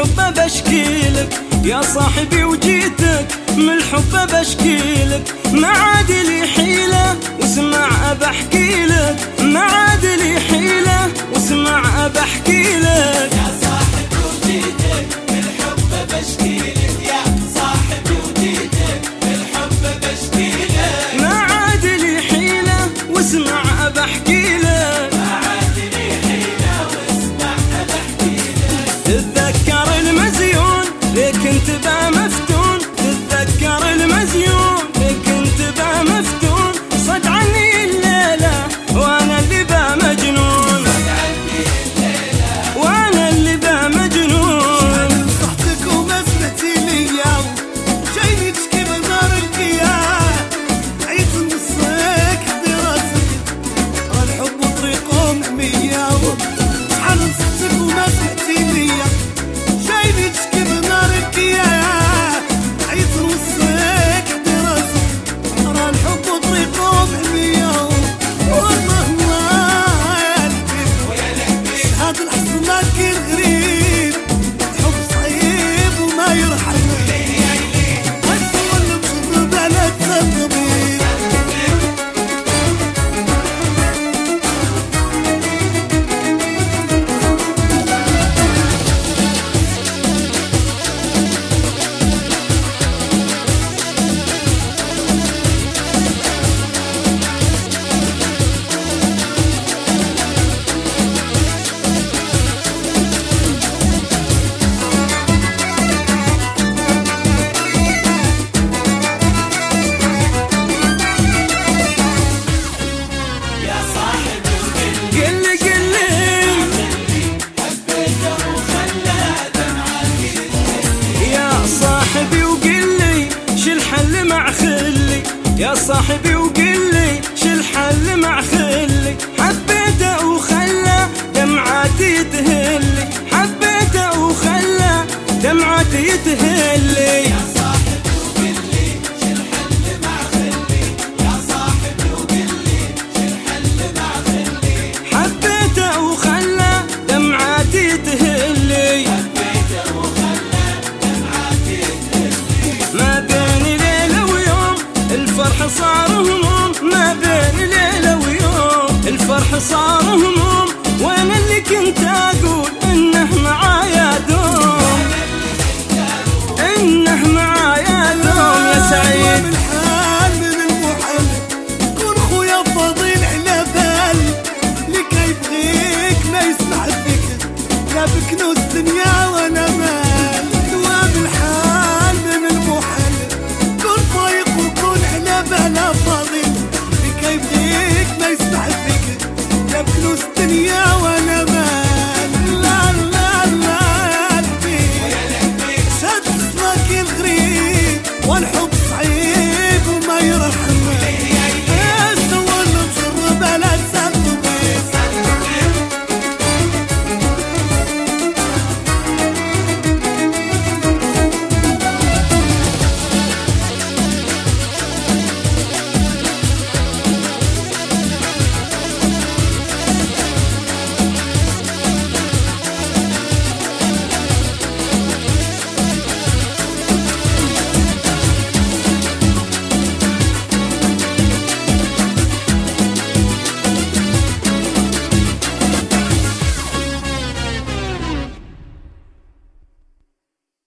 الحب بشكيلك يا صاحبي وجيتك من الحب بشكيلك ما عاد لي حيلة واسمع ابحكيلك يا صاحبي وقل لي شو الحل مع خلي حبيته وخلى دمعاتي تهلي حبيته وخلى دمعاتي تهلي صار هموم وين اللي كنت أقول يعيب وما يرحم